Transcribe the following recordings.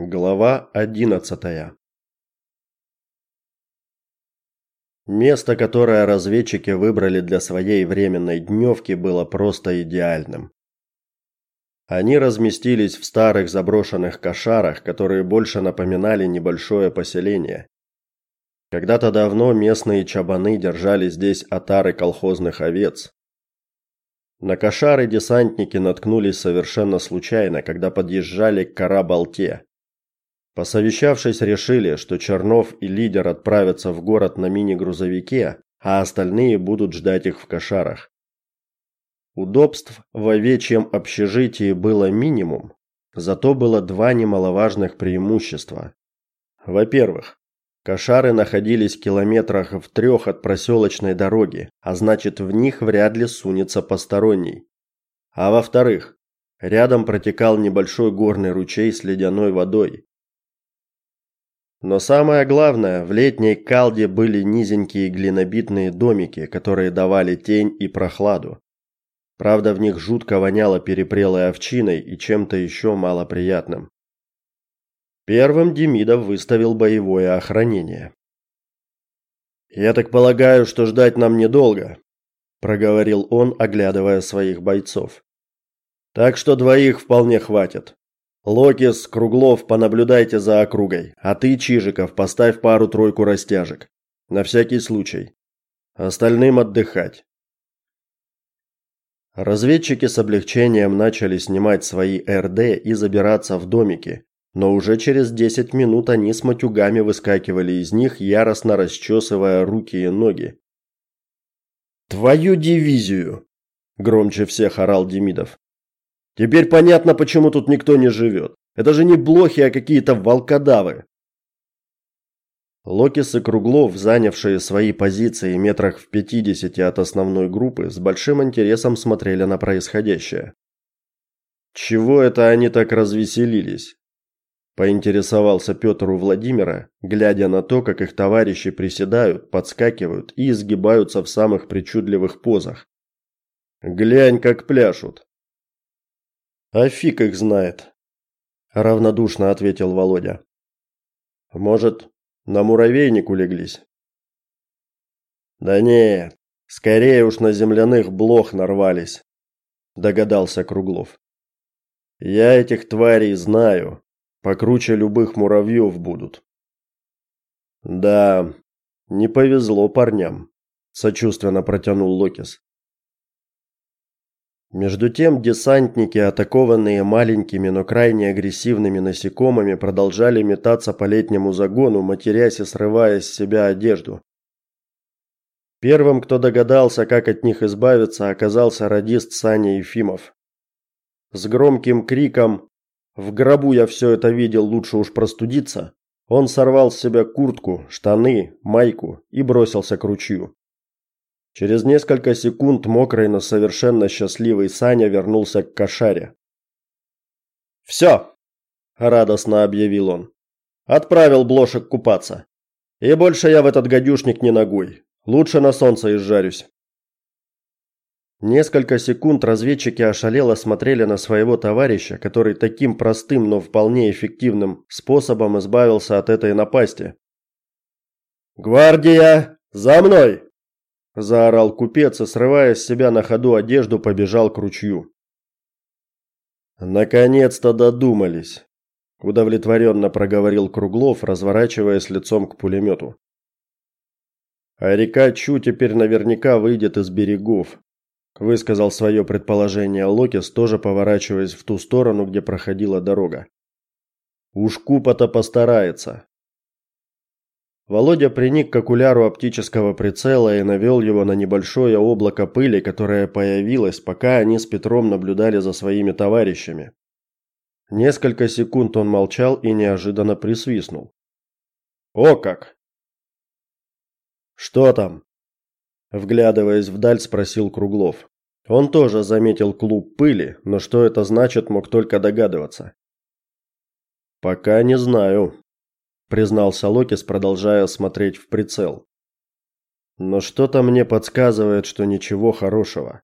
Глава одиннадцатая. Место, которое разведчики выбрали для своей временной дневки, было просто идеальным. Они разместились в старых заброшенных кошарах, которые больше напоминали небольшое поселение. Когда-то давно местные чабаны держали здесь отары колхозных овец, на кошары десантники наткнулись совершенно случайно, когда подъезжали к Карабалте. Посовещавшись, решили, что Чернов и лидер отправятся в город на мини-грузовике, а остальные будут ждать их в кошарах. Удобств в овечьем общежитии было минимум, зато было два немаловажных преимущества. Во-первых, кошары находились в километрах в трех от проселочной дороги, а значит, в них вряд ли сунется посторонний. А во-вторых, рядом протекал небольшой горный ручей с ледяной водой, но самое главное, в летней Калде были низенькие глинобитные домики, которые давали тень и прохладу. Правда, в них жутко воняло перепрелой овчиной и чем-то еще малоприятным. Первым Демидов выставил боевое охранение. «Я так полагаю, что ждать нам недолго», – проговорил он, оглядывая своих бойцов. «Так что двоих вполне хватит. Локис, Круглов, понаблюдайте за округой, а ты, Чижиков, поставь пару-тройку растяжек. На всякий случай. Остальным отдыхать. Разведчики с облегчением начали снимать свои РД и забираться в домики, но уже через 10 минут они с матюгами выскакивали из них, яростно расчесывая руки и ноги. «Твою дивизию!» – громче всех орал Демидов. Теперь понятно, почему тут никто не живет. Это же не блохи, а какие-то волкодавы. Локис и Круглов, занявшие свои позиции метрах в пятидесяти от основной группы, с большим интересом смотрели на происходящее. Чего это они так развеселились? поинтересовался Петр у Владимира, глядя на то, как их товарищи приседают, подскакивают и изгибаются в самых причудливых позах. Глянь, как пляшут. А фиг их знает, равнодушно ответил Володя. Может, на муравейник улеглись? Да нет, скорее уж на земляных блох нарвались, догадался Круглов. Я этих тварей знаю, покруче любых муравьев будут. Да, не повезло парням, сочувственно протянул Локис. Между тем десантники, атакованные маленькими, но крайне агрессивными насекомыми, продолжали метаться по летнему загону, матерясь и срывая с себя одежду. Первым, кто догадался, как от них избавиться, оказался радист Саня Ефимов. С громким криком «В гробу я все это видел, лучше уж простудиться!» Он сорвал с себя куртку, штаны, майку и бросился к ручью. Через несколько секунд мокрый, но совершенно счастливый Саня вернулся к кошаре. «Все!» – радостно объявил он. «Отправил блошек купаться. И больше я в этот гадюшник не ногой. Лучше на солнце изжарюсь». Несколько секунд разведчики ошалело смотрели на своего товарища, который таким простым, но вполне эффективным способом избавился от этой напасти. «Гвардия, за мной!» Заорал купец и срывая с себя на ходу одежду, побежал к ручью. Наконец-то додумались, удовлетворенно проговорил Круглов, разворачиваясь лицом к пулемету. А река Чу теперь наверняка выйдет из берегов, высказал свое предположение Локис, тоже поворачиваясь в ту сторону, где проходила дорога. Уж Купа-то постарается. Володя приник к окуляру оптического прицела и навел его на небольшое облако пыли, которое появилось, пока они с Петром наблюдали за своими товарищами. Несколько секунд он молчал и неожиданно присвистнул. О как. Что там? вглядываясь вдаль, спросил Круглов. Он тоже заметил клуб пыли, но что это значит, мог только догадываться. Пока не знаю, признался Локис, продолжая смотреть в прицел. Но что-то мне подсказывает, что ничего хорошего.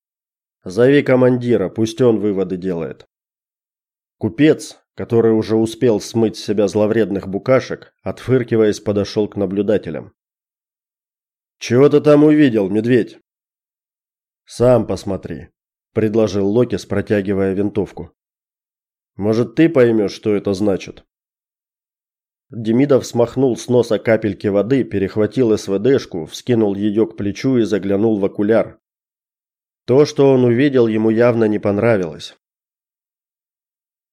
Зови командира, пусть он выводы делает. Купец, который уже успел смыть с себя зловредных букашек, отфыркиваясь, подошел к наблюдателям. Чего ты там увидел, медведь? Сам посмотри, предложил Локис, протягивая винтовку. Может, ты поймешь, что это значит? Демидов смахнул с носа капельки воды, перехватил СВДшку, вскинул ее к плечу и заглянул в окуляр. То, что он увидел, ему явно не понравилось.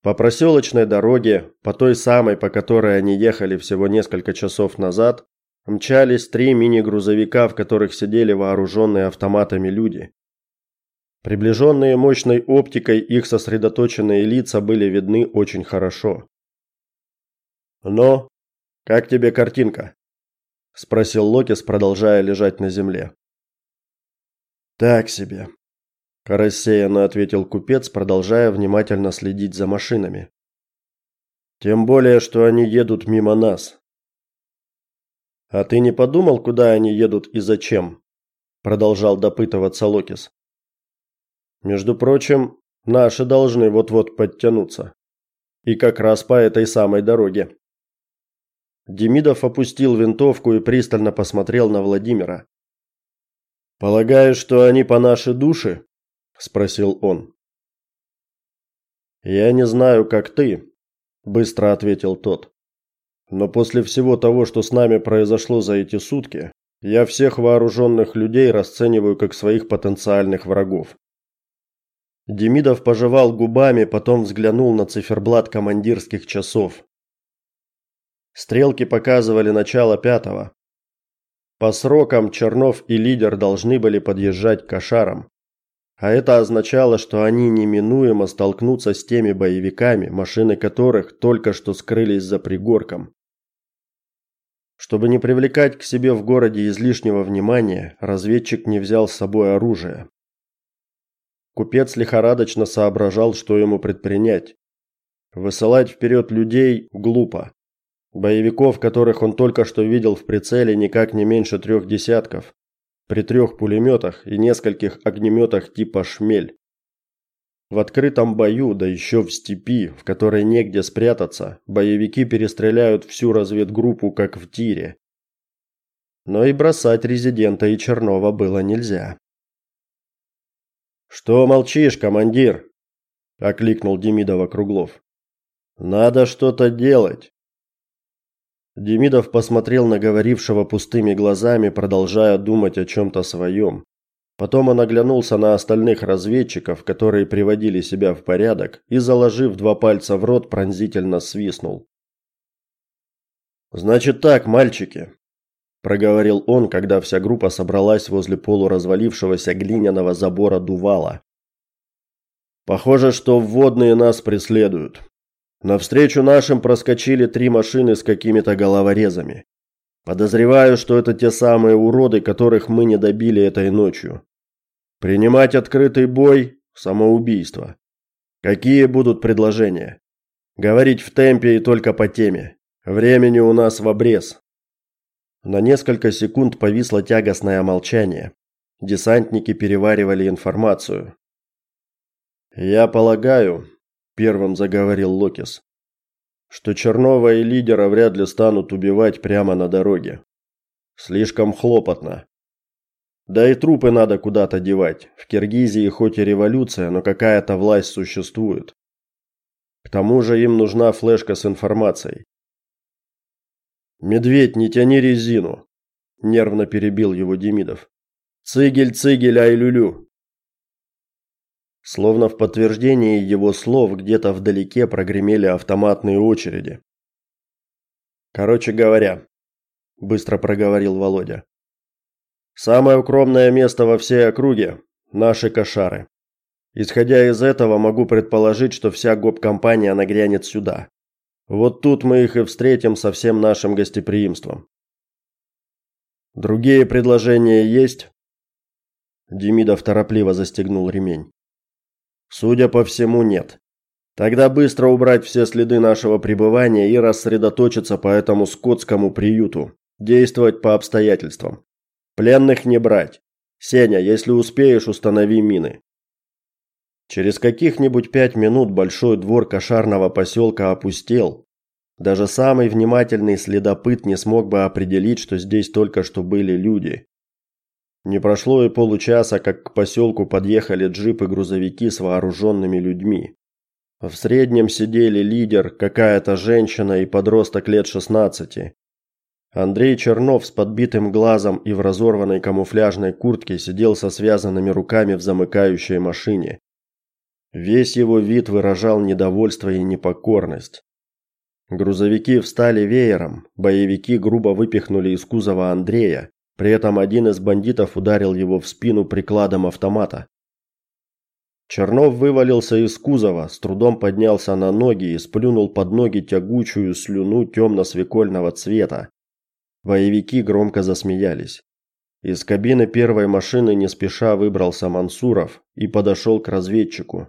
По проселочной дороге, по той самой, по которой они ехали всего несколько часов назад, мчались три мини-грузовика, в которых сидели вооруженные автоматами люди. Приближенные мощной оптикой, их сосредоточенные лица были видны очень хорошо. «Но, как тебе картинка?» – спросил Локис, продолжая лежать на земле. «Так себе», – рассеянно ответил купец, продолжая внимательно следить за машинами. «Тем более, что они едут мимо нас». «А ты не подумал, куда они едут и зачем?» – продолжал допытываться Локис. «Между прочим, наши должны вот-вот подтянуться. И как раз по этой самой дороге». Демидов опустил винтовку и пристально посмотрел на Владимира. Полагаю, что они по нашей душе? спросил он. Я не знаю, как ты, быстро ответил тот. Но после всего того, что с нами произошло за эти сутки, я всех вооруженных людей расцениваю как своих потенциальных врагов. Демидов пожевал губами, потом взглянул на циферблат командирских часов. Стрелки показывали начало пятого. По срокам Чернов и лидер должны были подъезжать к Кошарам. А это означало, что они неминуемо столкнутся с теми боевиками, машины которых только что скрылись за пригорком. Чтобы не привлекать к себе в городе излишнего внимания, разведчик не взял с собой оружие. Купец лихорадочно соображал, что ему предпринять. Высылать вперед людей глупо. Боевиков, которых он только что видел в прицеле, никак не меньше трех десятков. При трех пулеметах и нескольких огнеметах типа «Шмель». В открытом бою, да еще в степи, в которой негде спрятаться, боевики перестреляют всю разведгруппу, как в тире. Но и бросать резидента и Чернова было нельзя. «Что молчишь, командир?» – окликнул Демидова Круглов. «Надо что-то делать. Демидов посмотрел на говорившего пустыми глазами, продолжая думать о чем то своем. Потом он оглянулся на остальных разведчиков, которые приводили себя в порядок, и заложив два пальца в рот, пронзительно свистнул. Значит так, мальчики, проговорил он, когда вся группа собралась возле полуразвалившегося глиняного забора дувала. Похоже, что вводные нас преследуют. Навстречу нашим проскочили три машины с какими-то головорезами. Подозреваю, что это те самые уроды, которых мы не добили этой ночью. Принимать открытый бой самоубийство. Какие будут предложения? Говорить в темпе и только по теме. Времени у нас в обрез. На несколько секунд повисло тягостное молчание. Десантники переваривали информацию. Я полагаю, первым заговорил Локис. Что Чернова и лидера вряд ли станут убивать прямо на дороге. Слишком хлопотно. Да и трупы надо куда-то девать. В Киргизии хоть и революция, но какая-то власть существует. К тому же им нужна флешка с информацией. Медведь, не тяни резину, нервно перебил его Демидов. Цигель, цигель, ай люлю. Словно в подтверждение его слов где-то вдалеке прогремели автоматные очереди. Короче говоря, быстро проговорил Володя. Самое укромное место во всей округе наши кошары. Исходя из этого, могу предположить, что вся гоп-компания нагрянет сюда. Вот тут мы их и встретим со всем нашим гостеприимством. Другие предложения есть? Демидов торопливо застегнул ремень. Судя по всему, нет. Тогда быстро убрать все следы нашего пребывания и рассредоточиться по этому скотскому приюту. Действовать по обстоятельствам. Пленных не брать. Сеня, если успеешь, установи мины. Через каких-нибудь пять минут большой двор кошарного поселка опустел. Даже самый внимательный следопыт не смог бы определить, что здесь только что были люди. Не прошло и получаса, как к поселку подъехали джипы и грузовики с вооруженными людьми. В среднем сидели лидер, какая-то женщина и подросток лет 16. Андрей Чернов с подбитым глазом и в разорванной камуфляжной куртке сидел со связанными руками в замыкающей машине. Весь его вид выражал недовольство и непокорность. Грузовики встали веером, боевики грубо выпихнули из кузова Андрея, при этом один из бандитов ударил его в спину прикладом автомата. Чернов вывалился из кузова, с трудом поднялся на ноги и сплюнул под ноги тягучую слюну темно-свекольного цвета. Боевики громко засмеялись. Из кабины первой машины не спеша выбрался Мансуров и подошел к разведчику.